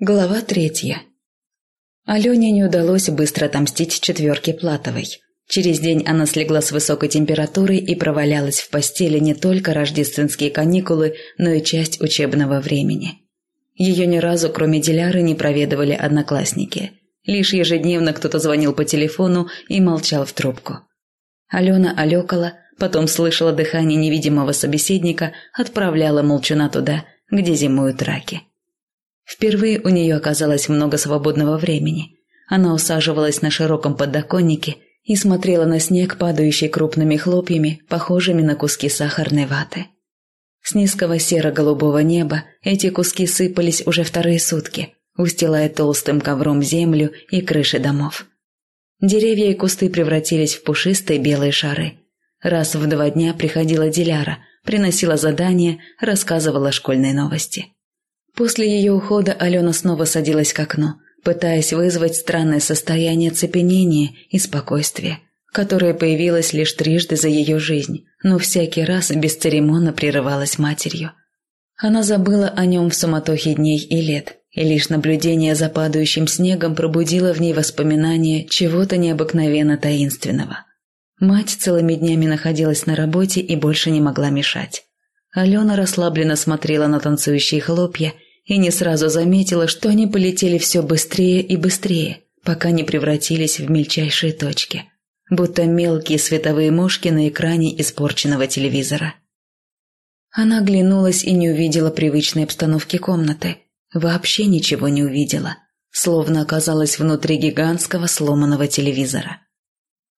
Глава третья. Алене не удалось быстро отомстить четверке Платовой. Через день она слегла с высокой температурой и провалялась в постели не только рождественские каникулы, но и часть учебного времени. Ее ни разу, кроме Диляры, не проведывали одноклассники. Лишь ежедневно кто-то звонил по телефону и молчал в трубку. Алена алекала, потом слышала дыхание невидимого собеседника, отправляла молчуна туда, где зимуют раки. Впервые у нее оказалось много свободного времени. Она усаживалась на широком подоконнике и смотрела на снег, падающий крупными хлопьями, похожими на куски сахарной ваты. С низкого серо-голубого неба эти куски сыпались уже вторые сутки, устилая толстым ковром землю и крыши домов. Деревья и кусты превратились в пушистые белые шары. Раз в два дня приходила Диляра, приносила задания, рассказывала школьные новости. После ее ухода Алена снова садилась к окну, пытаясь вызвать странное состояние цепенения и спокойствия, которое появилось лишь трижды за ее жизнь, но всякий раз бесцеремонно прерывалось матерью. Она забыла о нем в суматохе дней и лет, и лишь наблюдение за падающим снегом пробудило в ней воспоминания чего-то необыкновенно таинственного. Мать целыми днями находилась на работе и больше не могла мешать. Алена расслабленно смотрела на танцующие хлопья и не сразу заметила, что они полетели все быстрее и быстрее, пока не превратились в мельчайшие точки, будто мелкие световые мушки на экране испорченного телевизора. Она оглянулась и не увидела привычной обстановки комнаты. Вообще ничего не увидела, словно оказалась внутри гигантского сломанного телевизора.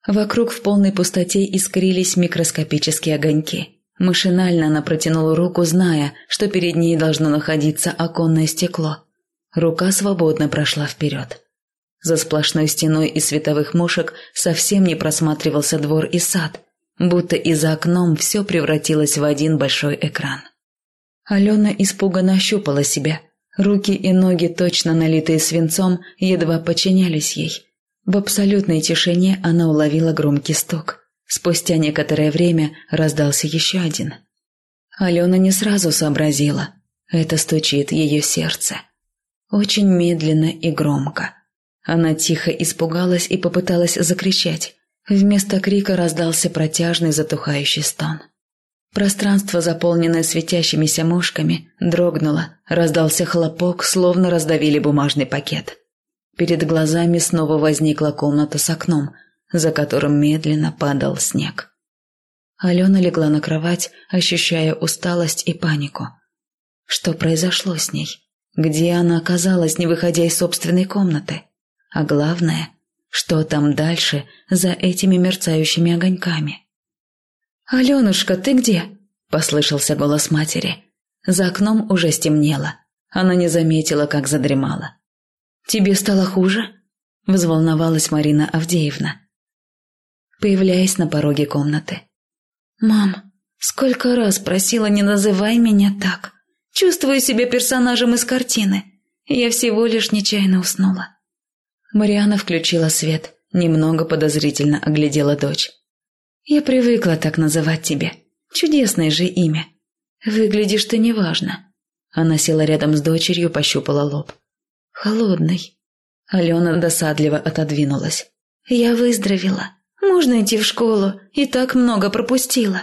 Вокруг в полной пустоте искрились микроскопические огоньки – Машинально она протянула руку, зная, что перед ней должно находиться оконное стекло. Рука свободно прошла вперед. За сплошной стеной из световых мушек совсем не просматривался двор и сад, будто и за окном все превратилось в один большой экран. Алена испуганно ощупала себя. Руки и ноги, точно налитые свинцом, едва подчинялись ей. В абсолютной тишине она уловила громкий стук. Спустя некоторое время раздался еще один. Алена не сразу сообразила. Это стучит ее сердце. Очень медленно и громко. Она тихо испугалась и попыталась закричать. Вместо крика раздался протяжный затухающий стон. Пространство, заполненное светящимися мушками, дрогнуло, раздался хлопок, словно раздавили бумажный пакет. Перед глазами снова возникла комната с окном – за которым медленно падал снег. Алена легла на кровать, ощущая усталость и панику. Что произошло с ней? Где она оказалась, не выходя из собственной комнаты? А главное, что там дальше за этими мерцающими огоньками? «Аленушка, ты где?» – послышался голос матери. За окном уже стемнело. Она не заметила, как задремала. «Тебе стало хуже?» – взволновалась Марина Авдеевна появляясь на пороге комнаты. «Мам, сколько раз просила, не называй меня так. Чувствую себя персонажем из картины. Я всего лишь нечаянно уснула». Мариана включила свет, немного подозрительно оглядела дочь. «Я привыкла так называть тебя. Чудесное же имя. Выглядишь ты неважно». Она села рядом с дочерью, пощупала лоб. «Холодный». Алена досадливо отодвинулась. «Я выздоровела. Можно идти в школу, и так много пропустила».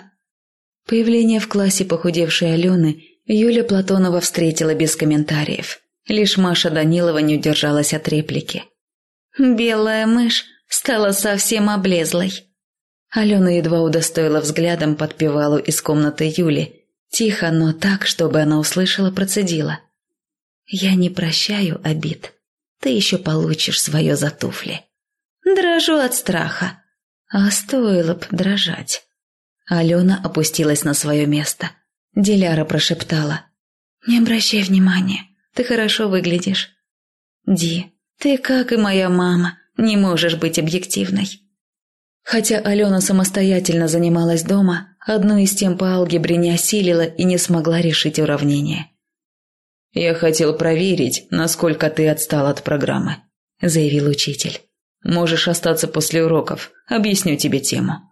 Появление в классе похудевшей Алены Юля Платонова встретила без комментариев. Лишь Маша Данилова не удержалась от реплики. «Белая мышь стала совсем облезлой». Алена едва удостоила взглядом подпевалу из комнаты Юли. Тихо, но так, чтобы она услышала, процедила. «Я не прощаю обид. Ты еще получишь свое за туфли». «Дрожу от страха», а стоило б дрожать. Алена опустилась на свое место. Диляра прошептала. «Не обращай внимания, ты хорошо выглядишь». «Ди, ты, как и моя мама, не можешь быть объективной». Хотя Алена самостоятельно занималась дома, одну из тем по алгебре не осилила и не смогла решить уравнение. «Я хотел проверить, насколько ты отстал от программы», – заявил учитель. Можешь остаться после уроков. Объясню тебе тему».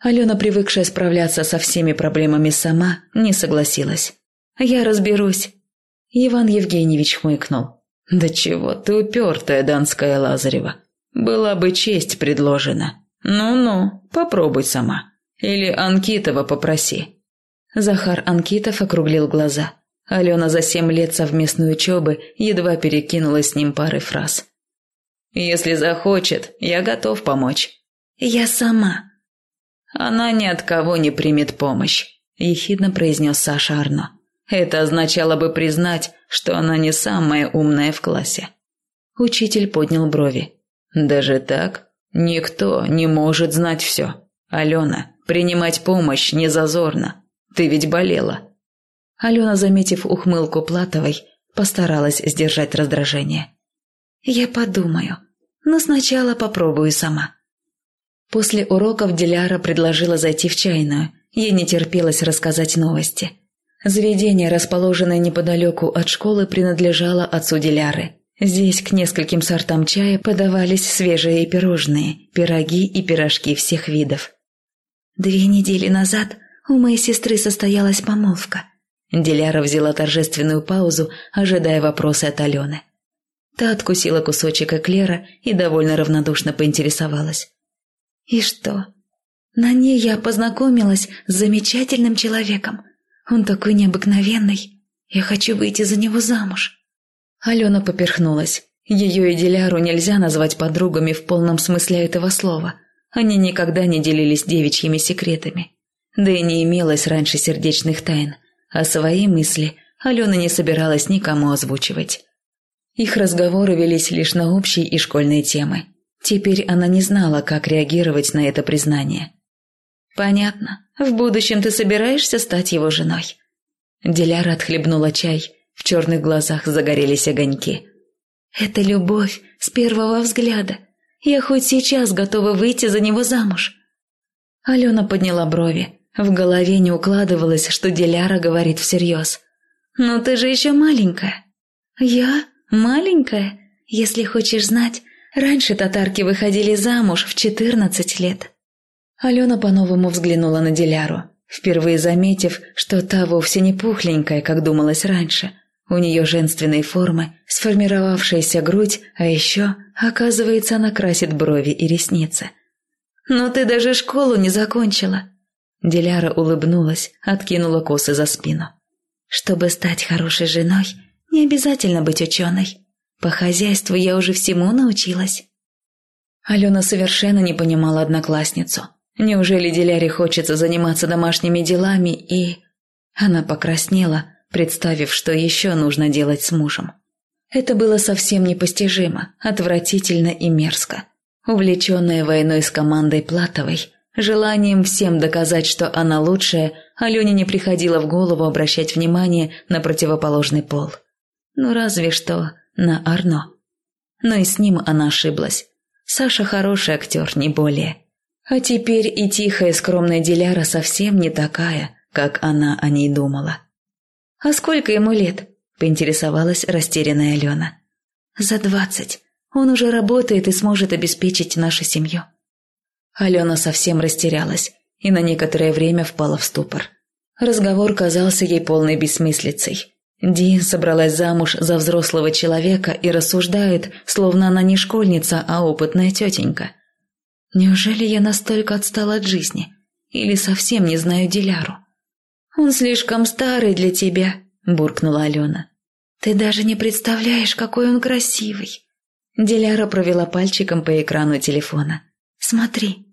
Алена, привыкшая справляться со всеми проблемами сама, не согласилась. «Я разберусь». Иван Евгеньевич хмыкнул. «Да чего ты упертая, Донская Лазарева. Была бы честь предложена. Ну-ну, попробуй сама. Или Анкитова попроси». Захар Анкитов округлил глаза. Алена за семь лет совместной учебы едва перекинула с ним пары фраз. «Если захочет, я готов помочь». «Я сама». «Она ни от кого не примет помощь», – ехидно произнес Саша Арно. Это означало бы признать, что она не самая умная в классе. Учитель поднял брови. Даже так? Никто не может знать все. Алена, принимать помощь не зазорно. Ты ведь болела. Алена, заметив ухмылку Платовой, постаралась сдержать раздражение. Я подумаю, но сначала попробую сама. После уроков Диляра предложила зайти в чайную. Ей не терпелось рассказать новости – Заведение, расположенное неподалеку от школы, принадлежало отцу Диляры. Здесь к нескольким сортам чая подавались свежие пирожные, пироги и пирожки всех видов. Две недели назад у моей сестры состоялась помолвка. Диляра взяла торжественную паузу, ожидая вопроса от Алены. Та откусила кусочек эклера и довольно равнодушно поинтересовалась. «И что? На ней я познакомилась с замечательным человеком. Он такой необыкновенный. Я хочу выйти за него замуж». Алена поперхнулась. Ее и Диляру нельзя назвать подругами в полном смысле этого слова. Они никогда не делились девичьими секретами. Да и не имелось раньше сердечных тайн. А свои мысли Алена не собиралась никому озвучивать. Их разговоры велись лишь на общие и школьные темы. Теперь она не знала, как реагировать на это признание. «Понятно. В будущем ты собираешься стать его женой?» Диляра отхлебнула чай. В черных глазах загорелись огоньки. «Это любовь с первого взгляда. Я хоть сейчас готова выйти за него замуж». Алена подняла брови. В голове не укладывалось, что Диляра говорит всерьез. «Но ты же еще маленькая». «Я? Маленькая? Если хочешь знать, раньше татарки выходили замуж в четырнадцать лет». Алена по-новому взглянула на Диляру, впервые заметив, что та вовсе не пухленькая, как думалось раньше. У нее женственные формы, сформировавшаяся грудь, а еще, оказывается, она красит брови и ресницы. «Но ты даже школу не закончила!» Диляра улыбнулась, откинула косы за спину. «Чтобы стать хорошей женой, не обязательно быть ученой. По хозяйству я уже всему научилась». Алена совершенно не понимала одноклассницу. Неужели Диляре хочется заниматься домашними делами и... Она покраснела, представив, что еще нужно делать с мужем. Это было совсем непостижимо, отвратительно и мерзко. Увлеченная войной с командой Платовой, желанием всем доказать, что она лучшая, Алене не приходило в голову обращать внимание на противоположный пол. Ну разве что на Арно. Но и с ним она ошиблась. Саша хороший актер, не более. А теперь и тихая скромная Диляра совсем не такая, как она о ней думала. «А сколько ему лет?» – поинтересовалась растерянная Алена. «За двадцать. Он уже работает и сможет обеспечить нашу семью». Алена совсем растерялась и на некоторое время впала в ступор. Разговор казался ей полной бессмыслицей. Ди собралась замуж за взрослого человека и рассуждает, словно она не школьница, а опытная тетенька – Неужели я настолько отстала от жизни? Или совсем не знаю Диляру? «Он слишком старый для тебя», – буркнула Алена. «Ты даже не представляешь, какой он красивый». Диляра провела пальчиком по экрану телефона. «Смотри».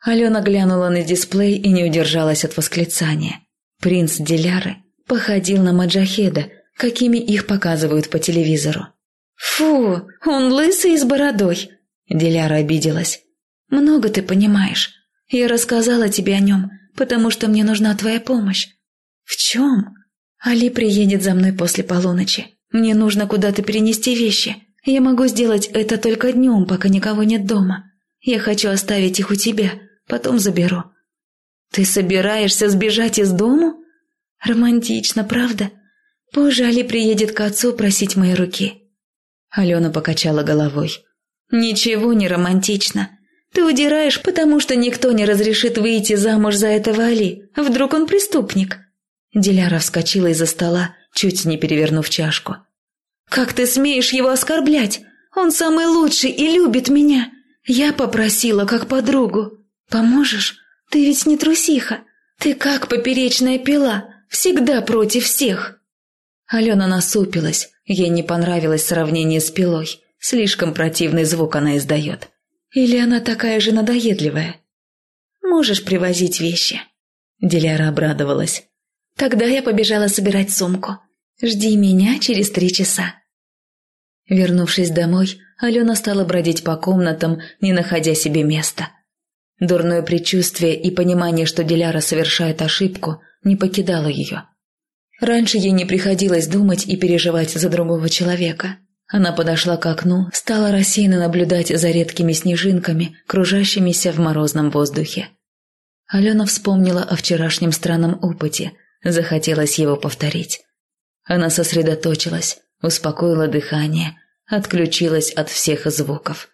Алена глянула на дисплей и не удержалась от восклицания. Принц Диляры походил на Маджахеда, какими их показывают по телевизору. «Фу, он лысый и с бородой!» Диляра обиделась. Много ты понимаешь. Я рассказала тебе о нем, потому что мне нужна твоя помощь. В чем? Али приедет за мной после полуночи. Мне нужно куда-то перенести вещи. Я могу сделать это только днем, пока никого нет дома. Я хочу оставить их у тебя, потом заберу. Ты собираешься сбежать из дому? Романтично, правда? Позже Али приедет к отцу просить моей руки. Алена покачала головой. Ничего не романтично. Ты удираешь, потому что никто не разрешит выйти замуж за этого Али. Вдруг он преступник?» Диляра вскочила из-за стола, чуть не перевернув чашку. Как ты смеешь его оскорблять? Он самый лучший и любит меня. Я попросила как подругу. Поможешь? Ты ведь не трусиха. Ты как поперечная пила, всегда против всех. Алена насупилась. Ей не понравилось сравнение с пилой. Слишком противный звук она издает. Или она такая же надоедливая? Можешь привозить вещи. Диляра обрадовалась. Тогда я побежала собирать сумку. Жди меня через три часа. Вернувшись домой, Алена стала бродить по комнатам, не находя себе места. Дурное предчувствие и понимание, что Диляра совершает ошибку, не покидало ее. Раньше ей не приходилось думать и переживать за другого человека. Она подошла к окну, стала рассеянно наблюдать за редкими снежинками, кружащимися в морозном воздухе. Алена вспомнила о вчерашнем странном опыте, захотелось его повторить. Она сосредоточилась, успокоила дыхание, отключилась от всех звуков.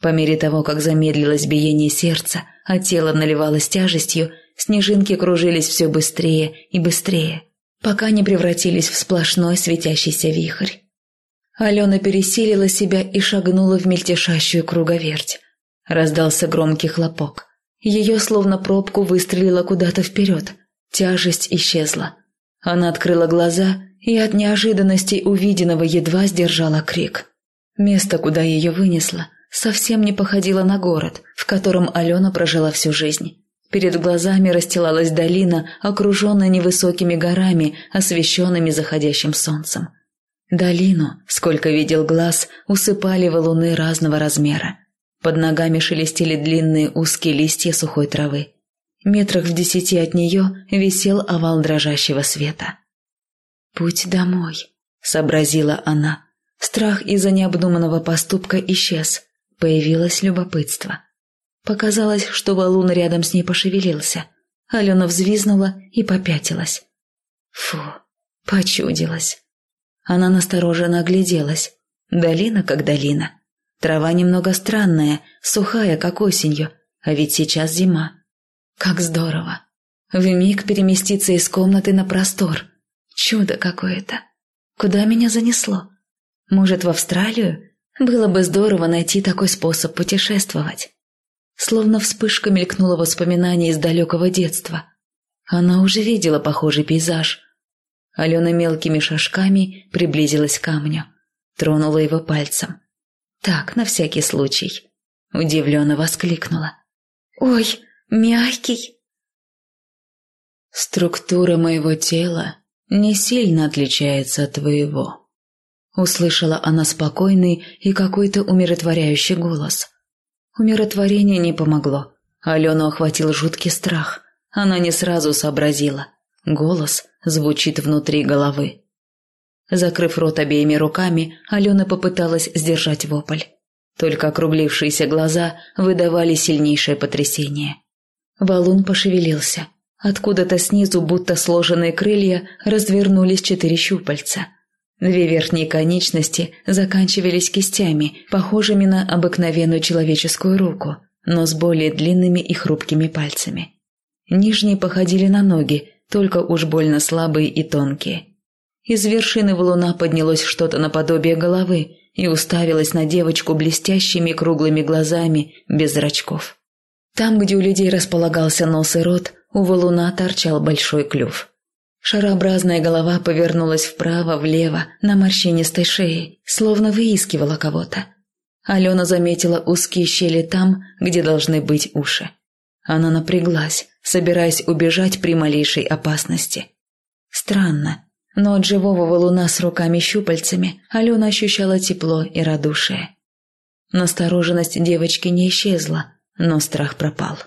По мере того, как замедлилось биение сердца, а тело наливалось тяжестью, снежинки кружились все быстрее и быстрее, пока не превратились в сплошной светящийся вихрь. Алена пересилила себя и шагнула в мельтешащую круговерть. Раздался громкий хлопок. Ее словно пробку выстрелило куда-то вперед. Тяжесть исчезла. Она открыла глаза и от неожиданности увиденного едва сдержала крик. Место, куда ее вынесло, совсем не походило на город, в котором Алена прожила всю жизнь. Перед глазами расстилалась долина, окруженная невысокими горами, освещенными заходящим солнцем. Долину, сколько видел глаз, усыпали валуны разного размера. Под ногами шелестели длинные узкие листья сухой травы. Метрах в десяти от нее висел овал дрожащего света. «Путь домой», — сообразила она. Страх из-за необдуманного поступка исчез. Появилось любопытство. Показалось, что валун рядом с ней пошевелился. Алена взвизнула и попятилась. Фу, почудилась. Она настороженно огляделась. Долина как долина. Трава немного странная, сухая, как осенью, а ведь сейчас зима. Как здорово. Вмиг переместиться из комнаты на простор. Чудо какое-то. Куда меня занесло? Может, в Австралию? Было бы здорово найти такой способ путешествовать. Словно вспышка мелькнула воспоминание из далекого детства. Она уже видела похожий пейзаж. Алена мелкими шажками приблизилась к камню. Тронула его пальцем. Так, на всякий случай. Удивленно воскликнула. «Ой, мягкий!» «Структура моего тела не сильно отличается от твоего», — услышала она спокойный и какой-то умиротворяющий голос. Умиротворение не помогло. Алену охватил жуткий страх. Она не сразу сообразила. Голос звучит внутри головы. Закрыв рот обеими руками, Алена попыталась сдержать вопль. Только округлившиеся глаза выдавали сильнейшее потрясение. Валун пошевелился. Откуда-то снизу, будто сложенные крылья, развернулись четыре щупальца. Две верхние конечности заканчивались кистями, похожими на обыкновенную человеческую руку, но с более длинными и хрупкими пальцами. Нижние походили на ноги, только уж больно слабые и тонкие. Из вершины валуна поднялось что-то наподобие головы и уставилось на девочку блестящими круглыми глазами без зрачков. Там, где у людей располагался нос и рот, у валуна торчал большой клюв. Шарообразная голова повернулась вправо-влево на морщинистой шее, словно выискивала кого-то. Алена заметила узкие щели там, где должны быть уши. Она напряглась, собираясь убежать при малейшей опасности. Странно, но от живого валуна с руками-щупальцами Алена ощущала тепло и радушие. Настороженность девочки не исчезла, но страх пропал.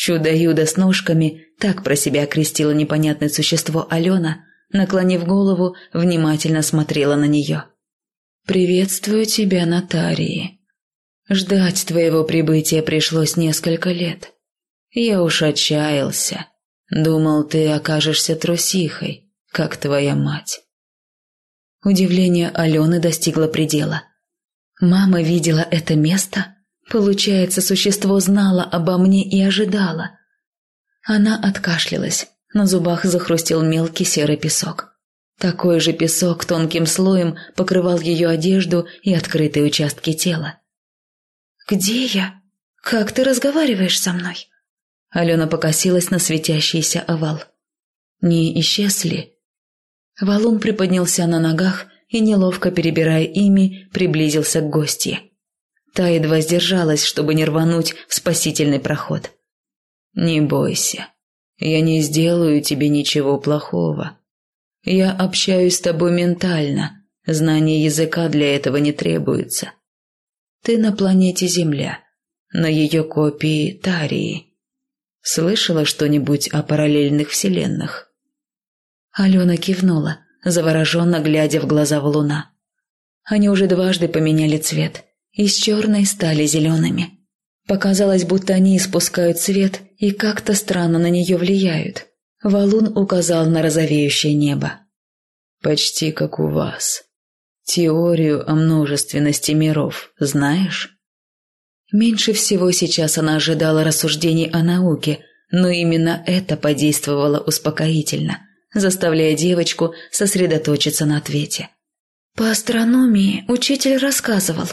Чудо-юдо с ножками, так про себя окрестило непонятное существо Алена, наклонив голову, внимательно смотрела на нее. «Приветствую тебя, Натарии. Ждать твоего прибытия пришлось несколько лет. Я уж отчаялся. Думал, ты окажешься трусихой, как твоя мать. Удивление Алены достигло предела. Мама видела это место? Получается, существо знало обо мне и ожидало. Она откашлялась. На зубах захрустел мелкий серый песок. Такой же песок тонким слоем покрывал ее одежду и открытые участки тела. «Где я? Как ты разговариваешь со мной?» Алена покосилась на светящийся овал. «Не исчез ли?» Валун приподнялся на ногах и, неловко перебирая ими, приблизился к гостье. Та едва сдержалась, чтобы не рвануть в спасительный проход. «Не бойся, я не сделаю тебе ничего плохого. Я общаюсь с тобой ментально, знание языка для этого не требуется. Ты на планете Земля, на ее копии Тарии. Слышала что-нибудь о параллельных вселенных?» Алена кивнула, завороженно глядя в глаза в луна. Они уже дважды поменяли цвет, из черной стали зелеными. Показалось, будто они испускают свет и как-то странно на нее влияют. Валун указал на розовеющее небо. «Почти как у вас. Теорию о множественности миров знаешь?» Меньше всего сейчас она ожидала рассуждений о науке, но именно это подействовало успокоительно, заставляя девочку сосредоточиться на ответе. «По астрономии учитель рассказывал.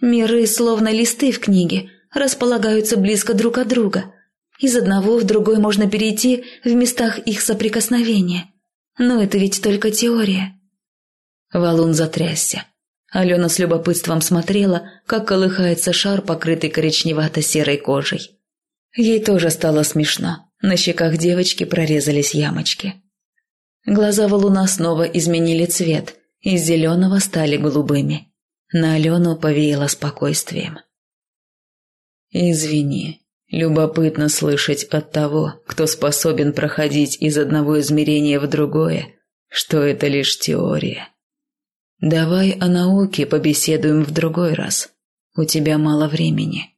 Миры, словно листы в книге, располагаются близко друг от друга. Из одного в другой можно перейти в местах их соприкосновения. Но это ведь только теория. Валун затрясся. Алена с любопытством смотрела, как колыхается шар, покрытый коричневато-серой кожей. Ей тоже стало смешно. На щеках девочки прорезались ямочки. Глаза валуна снова изменили цвет, из зеленого стали голубыми. На Алену повеяло спокойствием. «Извини, любопытно слышать от того, кто способен проходить из одного измерения в другое, что это лишь теория. Давай о науке побеседуем в другой раз. У тебя мало времени.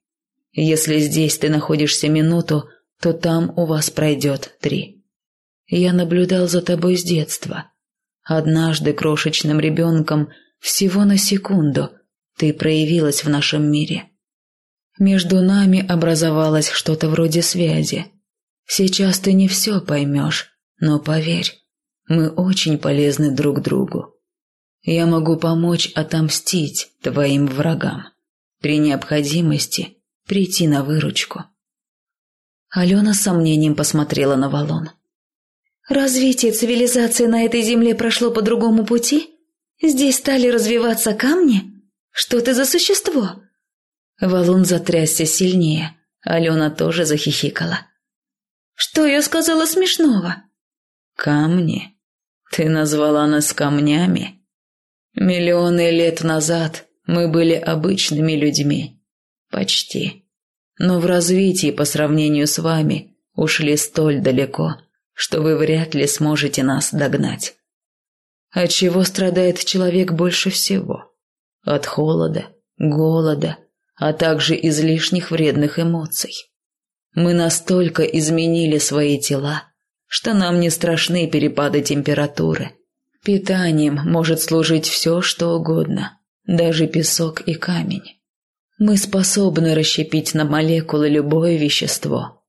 Если здесь ты находишься минуту, то там у вас пройдет три. Я наблюдал за тобой с детства. Однажды крошечным ребенком всего на секунду ты проявилась в нашем мире. Между нами образовалось что-то вроде связи. Сейчас ты не все поймешь, но поверь, мы очень полезны друг другу. Я могу помочь отомстить твоим врагам. При необходимости прийти на выручку. Алена с сомнением посмотрела на валун. «Развитие цивилизации на этой земле прошло по другому пути? Здесь стали развиваться камни? Что ты за существо?» Валун затрясся сильнее. Алена тоже захихикала. «Что я сказала смешного?» «Камни? Ты назвала нас камнями?» «Миллионы лет назад мы были обычными людьми. Почти. Но в развитии по сравнению с вами ушли столь далеко, что вы вряд ли сможете нас догнать. От чего страдает человек больше всего? От холода, голода, а также излишних вредных эмоций. Мы настолько изменили свои тела, что нам не страшны перепады температуры. Питанием может служить все, что угодно, даже песок и камень. Мы способны расщепить на молекулы любое вещество.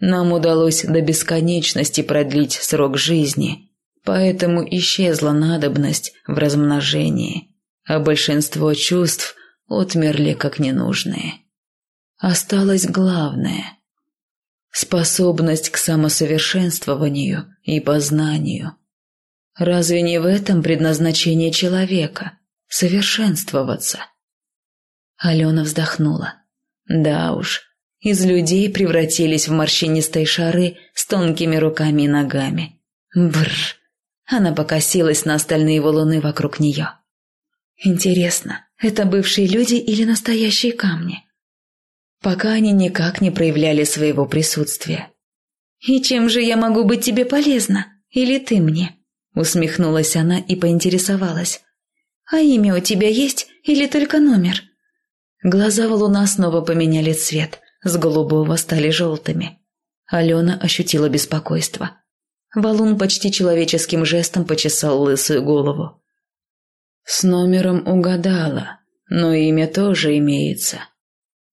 Нам удалось до бесконечности продлить срок жизни, поэтому исчезла надобность в размножении, а большинство чувств отмерли как ненужные. Осталось главное – способность к самосовершенствованию и познанию. Разве не в этом предназначение человека – совершенствоваться? Алена вздохнула. Да уж, из людей превратились в морщинистые шары с тонкими руками и ногами. Бррр. Она покосилась на остальные валуны вокруг нее. Интересно, это бывшие люди или настоящие камни? Пока они никак не проявляли своего присутствия. «И чем же я могу быть тебе полезна? Или ты мне?» Усмехнулась она и поинтересовалась. «А имя у тебя есть или только номер?» Глаза валуна снова поменяли цвет, с голубого стали желтыми. Алена ощутила беспокойство. Валун почти человеческим жестом почесал лысую голову. С номером угадала, но имя тоже имеется.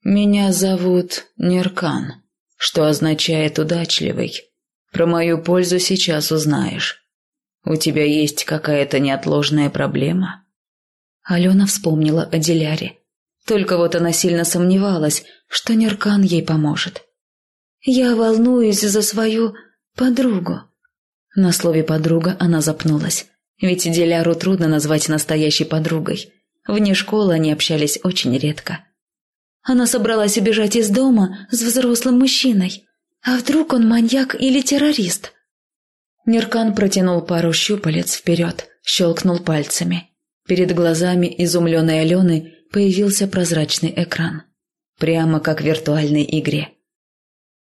Меня зовут Неркан, что означает удачливый. Про мою пользу сейчас узнаешь. У тебя есть какая-то неотложная проблема?» Алена вспомнила о Диляре. Только вот она сильно сомневалась, что Неркан ей поможет. «Я волнуюсь за свою подругу». На слове «подруга» она запнулась. Ведь Диляру трудно назвать настоящей подругой. Вне школы они общались очень редко. Она собралась убежать из дома с взрослым мужчиной. А вдруг он маньяк или террорист? Неркан протянул пару щупалец вперед, щелкнул пальцами. Перед глазами изумленной Алены появился прозрачный экран. Прямо как в виртуальной игре.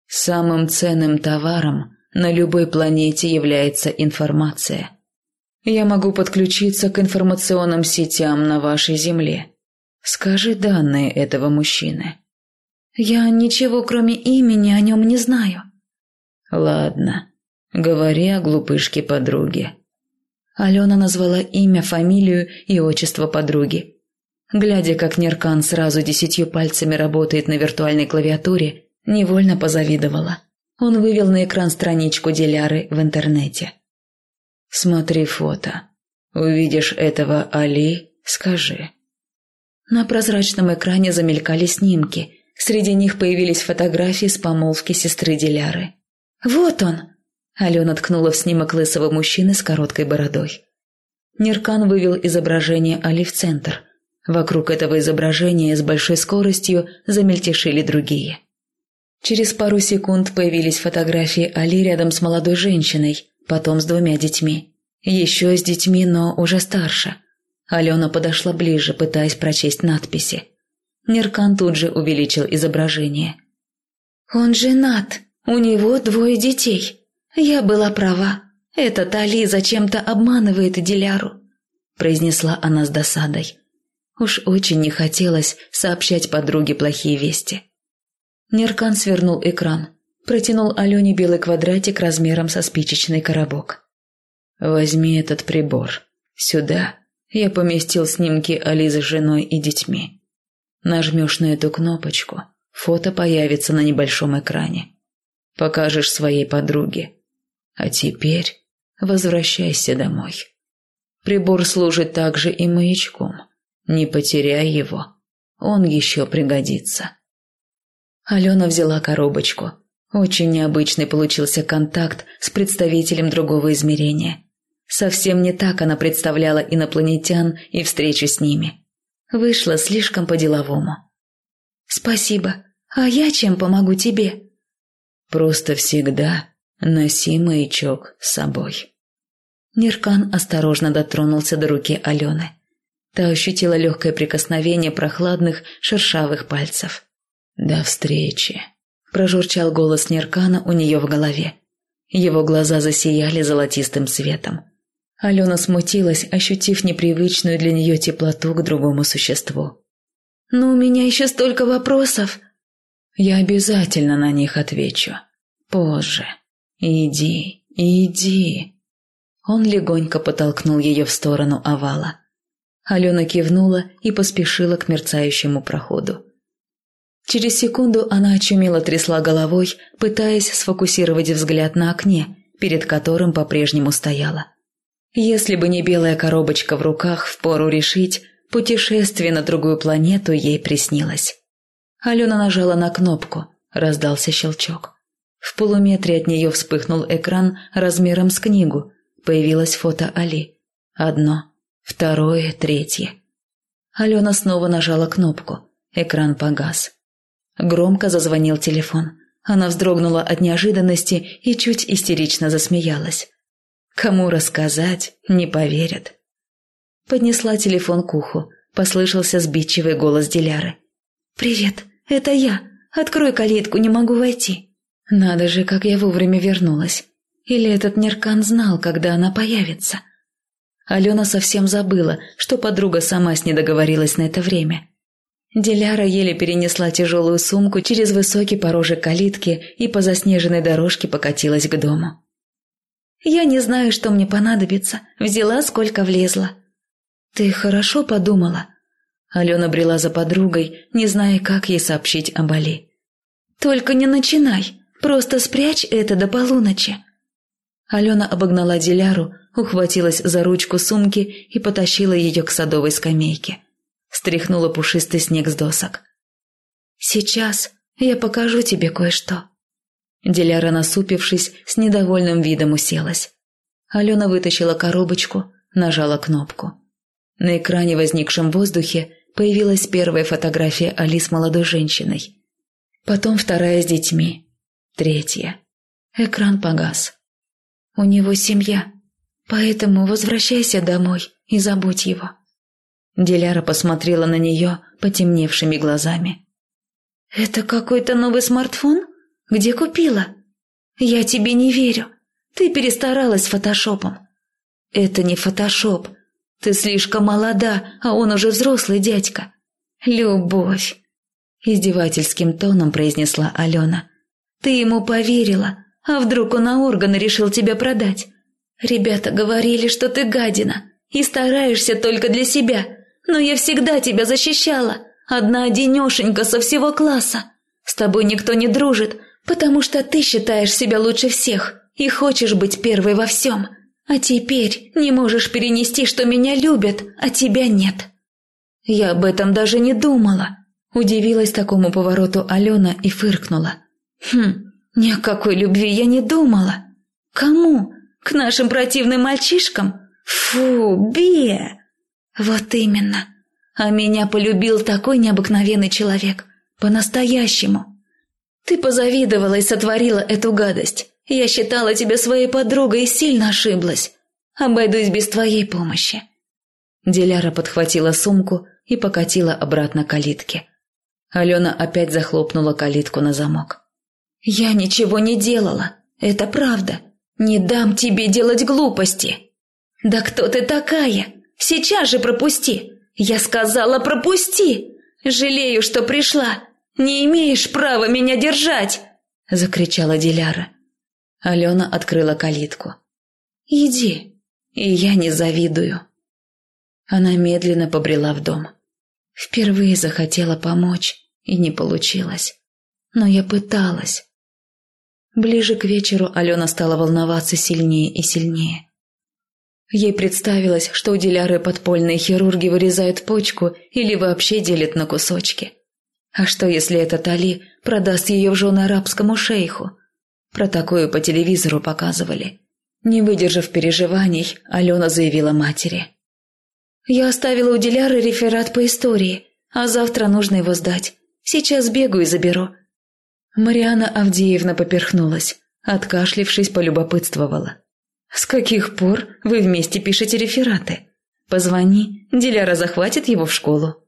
Самым ценным товаром на любой планете является информация. Я могу подключиться к информационным сетям на вашей Земле. Скажи данные этого мужчины. Я ничего, кроме имени, о нем не знаю. Ладно, говори о глупышке подруги. Алена назвала имя, фамилию и отчество подруги. Глядя, как Неркан сразу десятью пальцами работает на виртуальной клавиатуре, невольно позавидовала. Он вывел на экран страничку Диляры в интернете. «Смотри фото. Увидишь этого Али, скажи». На прозрачном экране замелькали снимки. Среди них появились фотографии с помолвки сестры Диляры. «Вот он!» Алена ткнула в снимок лысого мужчины с короткой бородой. Неркан вывел изображение Али в центр – Вокруг этого изображения с большой скоростью замельтешили другие. Через пару секунд появились фотографии Али рядом с молодой женщиной, потом с двумя детьми. Еще с детьми, но уже старше. Алена подошла ближе, пытаясь прочесть надписи. Неркан тут же увеличил изображение. «Он женат, у него двое детей. Я была права. Этот Али зачем-то обманывает Диляру», – произнесла она с досадой. Уж очень не хотелось сообщать подруге плохие вести. Неркан свернул экран, протянул Алене белый квадратик размером со спичечный коробок. «Возьми этот прибор. Сюда я поместил снимки Ализы с женой и детьми. Нажмешь на эту кнопочку, фото появится на небольшом экране. Покажешь своей подруге. А теперь возвращайся домой. Прибор служит также и маячком». Не потеряй его. Он еще пригодится. Алена взяла коробочку. Очень необычный получился контакт с представителем другого измерения. Совсем не так она представляла инопланетян и встречу с ними. Вышла слишком по-деловому. «Спасибо. А я чем помогу тебе?» «Просто всегда носи маячок с собой». Неркан осторожно дотронулся до руки Алены. Та ощутила легкое прикосновение прохладных, шершавых пальцев. «До встречи», – прожурчал голос Неркана у нее в голове. Его глаза засияли золотистым светом. Алена смутилась, ощутив непривычную для нее теплоту к другому существу. «Но у меня еще столько вопросов!» «Я обязательно на них отвечу. Позже. Иди, иди!» Он легонько потолкнул ее в сторону овала. Алена кивнула и поспешила к мерцающему проходу. Через секунду она очумело трясла головой, пытаясь сфокусировать взгляд на окне, перед которым по-прежнему стояла. Если бы не белая коробочка в руках, впору решить, путешествие на другую планету ей приснилось. Алена нажала на кнопку, раздался щелчок. В полуметре от нее вспыхнул экран размером с книгу, появилось фото Али. Одно, Второе, третье. Алена снова нажала кнопку. Экран погас. Громко зазвонил телефон. Она вздрогнула от неожиданности и чуть истерично засмеялась. Кому рассказать, не поверят. Поднесла телефон к уху. Послышался сбитчивый голос Диляры. «Привет, это я. Открой калитку, не могу войти». Надо же, как я вовремя вернулась. Или этот Неркан знал, когда она появится. Алена совсем забыла, что подруга сама с ней договорилась на это время. Диляра еле перенесла тяжелую сумку через высокий порожек калитки и по заснеженной дорожке покатилась к дому. «Я не знаю, что мне понадобится. Взяла, сколько влезла». «Ты хорошо подумала?» Алена брела за подругой, не зная, как ей сообщить о боли. «Только не начинай. Просто спрячь это до полуночи». Алена обогнала Диляру, ухватилась за ручку сумки и потащила ее к садовой скамейке. Стряхнула пушистый снег с досок. «Сейчас я покажу тебе кое-что». Диляра, насупившись, с недовольным видом уселась. Алена вытащила коробочку, нажала кнопку. На экране, возникшем в воздухе, появилась первая фотография Али с молодой женщиной. Потом вторая с детьми. Третья. Экран погас. У него семья, поэтому возвращайся домой и забудь его. Диляра посмотрела на нее потемневшими глазами. «Это какой-то новый смартфон? Где купила? Я тебе не верю. Ты перестаралась с фотошопом». «Это не фотошоп. Ты слишком молода, а он уже взрослый дядька». «Любовь», – издевательским тоном произнесла Алена. «Ты ему поверила, а вдруг он на органы решил тебя продать? Ребята говорили, что ты гадина и стараешься только для себя, но я всегда тебя защищала, одна одинешенька со всего класса. С тобой никто не дружит, потому что ты считаешь себя лучше всех и хочешь быть первой во всем. А теперь не можешь перенести, что меня любят, а тебя нет. Я об этом даже не думала. Удивилась такому повороту Алена и фыркнула. Хм, ни о какой любви я не думала. Кому? К нашим противным мальчишкам? Фу, Бе! Вот именно. А меня полюбил такой необыкновенный человек. По-настоящему. Ты позавидовала и сотворила эту гадость. Я считала тебя своей подругой и сильно ошиблась. Обойдусь без твоей помощи. Диляра подхватила сумку и покатила обратно к калитке. Алена опять захлопнула калитку на замок. «Я ничего не делала, это правда. Не дам тебе делать глупости». «Да кто ты такая? Сейчас же пропусти! Я сказала, пропусти! Жалею, что пришла! Не имеешь права меня держать!» Закричала Диляра. Алена открыла калитку. «Иди, и я не завидую». Она медленно побрела в дом. Впервые захотела помочь, и не получилось. Но я пыталась. Ближе к вечеру Алена стала волноваться сильнее и сильнее. Ей представилось, что у Диляры подпольные хирурги вырезают почку или вообще делят на кусочки. А что, если этот Али продаст ее в жены арабскому шейху? Про такое по телевизору показывали. Не выдержав переживаний, Алена заявила матери. «Я оставила у Диляры реферат по истории, а завтра нужно его сдать. Сейчас бегу и заберу. Мариана Авдеевна поперхнулась, откашлившись, полюбопытствовала. «С каких пор вы вместе пишете рефераты? Позвони, Диляра захватит его в школу».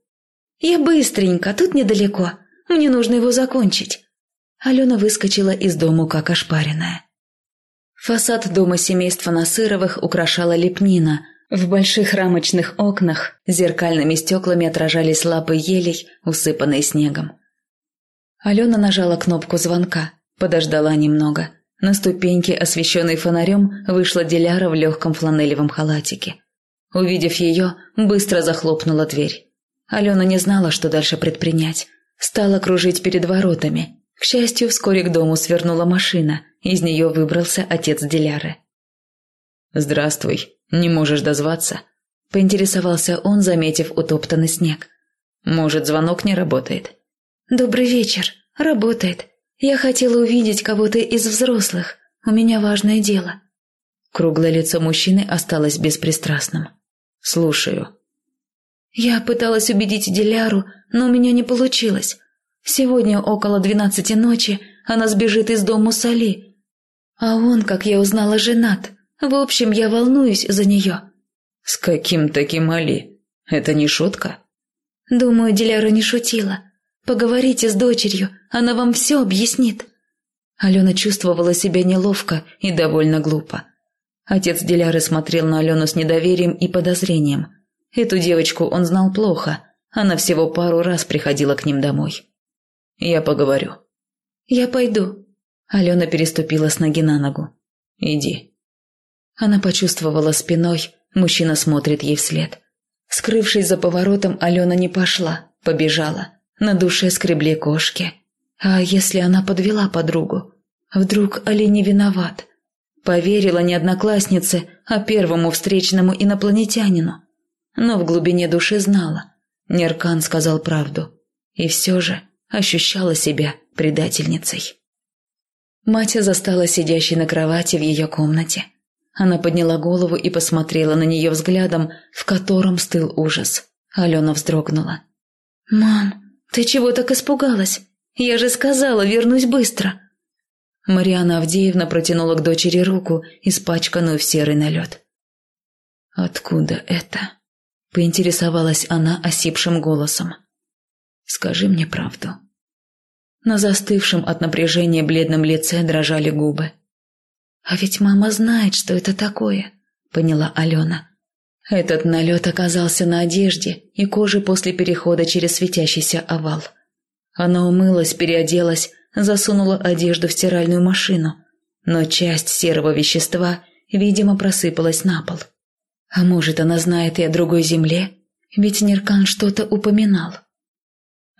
«Я быстренько, тут недалеко. Мне нужно его закончить». Алена выскочила из дома как ошпаренная. Фасад дома семейства Насыровых украшала лепнина. В больших рамочных окнах зеркальными стеклами отражались лапы елей, усыпанные снегом. Алена нажала кнопку звонка, подождала немного. На ступеньке, освещенной фонарем, вышла Диляра в легком фланелевом халатике. Увидев ее, быстро захлопнула дверь. Алена не знала, что дальше предпринять. Стала кружить перед воротами. К счастью, вскоре к дому свернула машина. Из нее выбрался отец Диляры. «Здравствуй. Не можешь дозваться?» Поинтересовался он, заметив утоптанный снег. «Может, звонок не работает?» «Добрый вечер. Работает. Я хотела увидеть кого-то из взрослых. У меня важное дело». Круглое лицо мужчины осталось беспристрастным. «Слушаю». «Я пыталась убедить Диляру, но у меня не получилось. Сегодня около двенадцати ночи она сбежит из дома Сали. А он, как я узнала, женат. В общем, я волнуюсь за нее». «С каким таким Али? Это не шутка?» «Думаю, Диляра не шутила. Поговорите с дочерью, она вам все объяснит». Алена чувствовала себя неловко и довольно глупо. Отец Диляры смотрел на Алену с недоверием и подозрением. Эту девочку он знал плохо, она всего пару раз приходила к ним домой. «Я поговорю». «Я пойду». Алена переступила с ноги на ногу. «Иди». Она почувствовала спиной, мужчина смотрит ей вслед. Скрывшись за поворотом, Алена не пошла, побежала. На душе скребли кошки. А если она подвела подругу? Вдруг Али не виноват? Поверила не однокласснице, а первому встречному инопланетянину. Но в глубине души знала. Неркан сказал правду. И все же ощущала себя предательницей. Мать застала сидящей на кровати в ее комнате. Она подняла голову и посмотрела на нее взглядом, в котором стыл ужас. Алена вздрогнула. «Мам, ты чего так испугалась? Я же сказала, вернусь быстро!» Мариана Авдеевна протянула к дочери руку, испачканную в серый налет. «Откуда это?» – поинтересовалась она осипшим голосом. «Скажи мне правду». На застывшем от напряжения бледном лице дрожали губы. «А ведь мама знает, что это такое», – поняла Алена. Этот налет оказался на одежде и коже после перехода через светящийся овал. Она умылась, переоделась, засунула одежду в стиральную машину, но часть серого вещества, видимо, просыпалась на пол. А может, она знает и о другой земле? Ведь Неркан что-то упоминал.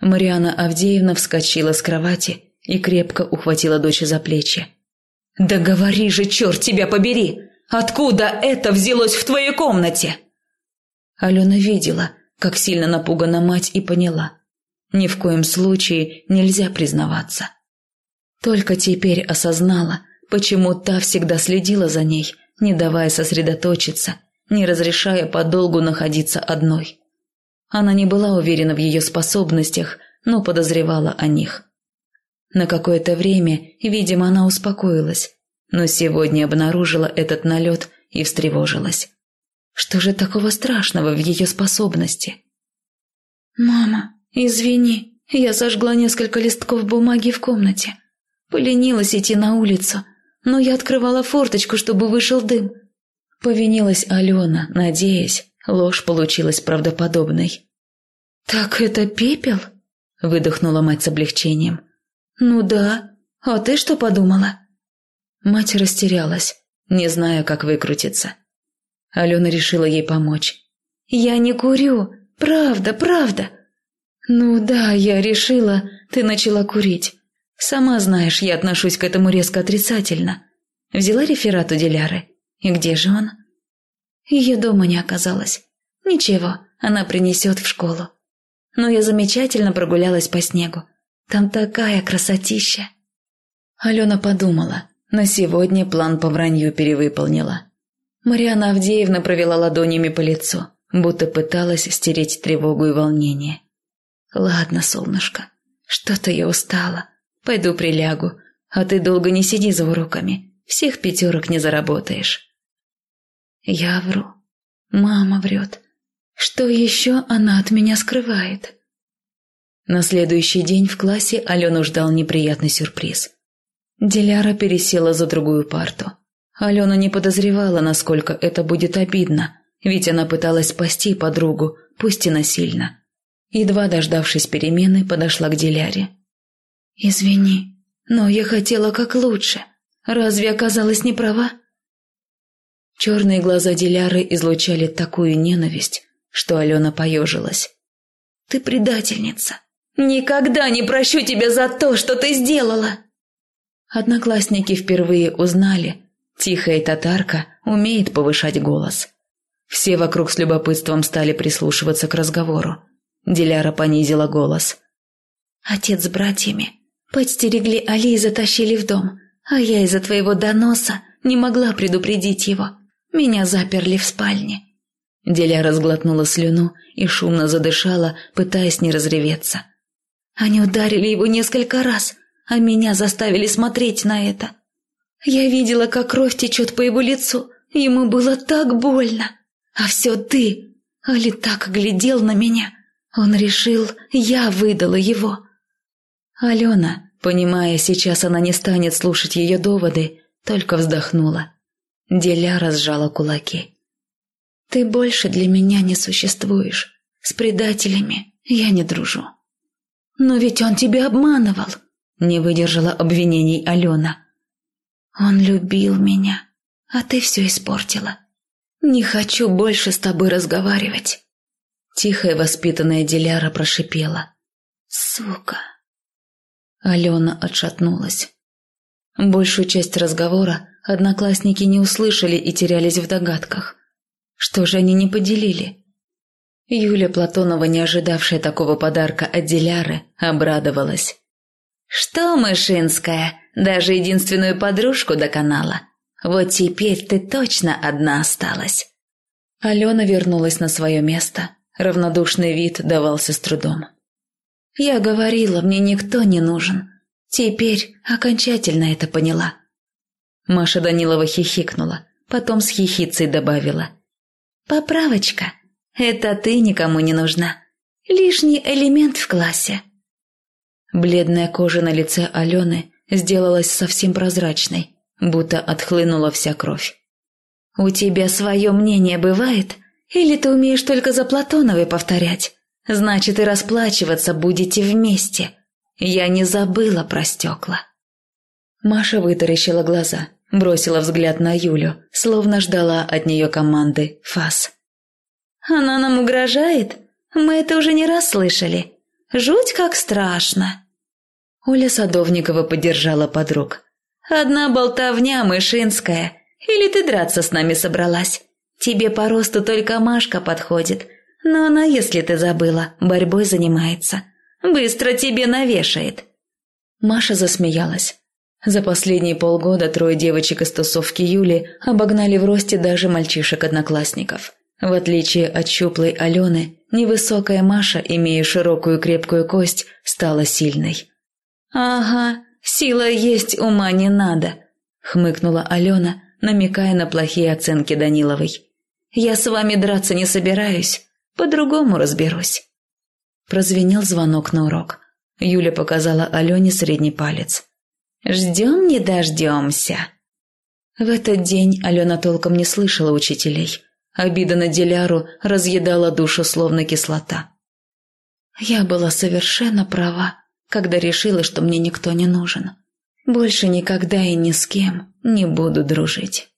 Мариана Авдеевна вскочила с кровати и крепко ухватила дочь за плечи. «Да говори же, черт тебя побери! Откуда это взялось в твоей комнате?» Алена видела, как сильно напугана мать и поняла. Ни в коем случае нельзя признаваться. Только теперь осознала, почему та всегда следила за ней, не давая сосредоточиться, не разрешая подолгу находиться одной. Она не была уверена в ее способностях, но подозревала о них. На какое-то время, видимо, она успокоилась, но сегодня обнаружила этот налет и встревожилась. Что же такого страшного в ее способности? «Мама, извини, я сожгла несколько листков бумаги в комнате. Поленилась идти на улицу, но я открывала форточку, чтобы вышел дым». Повинилась Алена, надеясь, ложь получилась правдоподобной. «Так это пепел?» – выдохнула мать с облегчением. «Ну да. А ты что подумала?» Мать растерялась, не зная, как выкрутиться. Алена решила ей помочь. «Я не курю. Правда, правда». «Ну да, я решила, ты начала курить. Сама знаешь, я отношусь к этому резко отрицательно. Взяла реферат у Диляры. И где же он?» Ее дома не оказалось. Ничего, она принесет в школу. Но я замечательно прогулялась по снегу. Там такая красотища. Алена подумала, на сегодня план по вранью перевыполнила. Мариана Авдеевна провела ладонями по лицу, будто пыталась стереть тревогу и волнение. «Ладно, солнышко, что-то я устала. Пойду прилягу, а ты долго не сиди за уроками, всех пятерок не заработаешь». Я вру. Мама врет. Что еще она от меня скрывает? На следующий день в классе Алену ждал неприятный сюрприз. Диляра пересела за другую парту. Алена не подозревала, насколько это будет обидно, ведь она пыталась спасти подругу, пусть и насильно. Едва дождавшись перемены, подошла к Диляре. «Извини, но я хотела как лучше. Разве оказалась не права?» Черные глаза Диляры излучали такую ненависть, что Алена поежилась. «Ты предательница! Никогда не прощу тебя за то, что ты сделала!» Одноклассники впервые узнали, тихая татарка умеет повышать голос. Все вокруг с любопытством стали прислушиваться к разговору. Диляра понизила голос. «Отец с братьями подстерегли Али и затащили в дом, а я из-за твоего доноса не могла предупредить его. Меня заперли в спальне». Диляра сглотнула слюну и шумно задышала, пытаясь не разреветься. Они ударили его несколько раз, а меня заставили смотреть на это. Я видела, как кровь течет по его лицу. Ему было так больно. А все ты. Али так глядел на меня. Он решил, я выдала его. Алена, понимая, сейчас она не станет слушать ее доводы, только вздохнула. Деля разжала кулаки. «Ты больше для меня не существуешь. С предателями я не дружу». «Но ведь он тебя обманывал», — не выдержала обвинений Алена. «Он любил меня, а ты все испортила. Не хочу больше с тобой разговаривать». Тихая воспитанная Диляра прошипела. «Сука!» Алена отшатнулась. Большую часть разговора Одноклассники не услышали и терялись в догадках. Что же они не поделили? Юля Платонова, не ожидавшая такого подарка от Диляры, обрадовалась. «Что, Мышинская, даже единственную подружку доконала? Вот теперь ты точно одна осталась». Алена вернулась на свое место. Равнодушный вид давался с трудом. «Я говорила, мне никто не нужен. Теперь окончательно это поняла». Маша Данилова хихикнула, потом с хихицей добавила. «Поправочка. Это ты никому не нужна. Лишний элемент в классе». Бледная кожа на лице Алены сделалась совсем прозрачной, будто отхлынула вся кровь. «У тебя свое мнение бывает? Или ты умеешь только за Платоновой повторять? Значит, и расплачиваться будете вместе. Я не забыла про стекла». Маша вытаращила глаза, бросила взгляд на Юлю, словно ждала от нее команды «Фас». «Она нам угрожает? Мы это уже не раз слышали. Жуть как страшно!» Оля Садовникова поддержала подруг. «Одна болтовня мышинская. Или ты драться с нами собралась? Тебе по росту только Машка подходит. Но она, если ты забыла, борьбой занимается. Быстро тебе навешает». Маша засмеялась. За последние полгода трое девочек из тусовки Юли обогнали в росте даже мальчишек-одноклассников. В отличие от щуплой Алены, невысокая Маша, имея широкую крепкую кость, стала сильной. «Ага, сила есть, ума не надо», — хмыкнула Алена, намекая на плохие оценки Даниловой. «Я с вами драться не собираюсь, по-другому разберусь». Прозвенел звонок на урок. Юля показала Алене средний палец. «Ждем не дождемся». В этот день Алена толком не слышала учителей. Обида на Диляру разъедала душу словно кислота. «Я была совершенно права», когда решила, что мне никто не нужен. Больше никогда и ни с кем не буду дружить.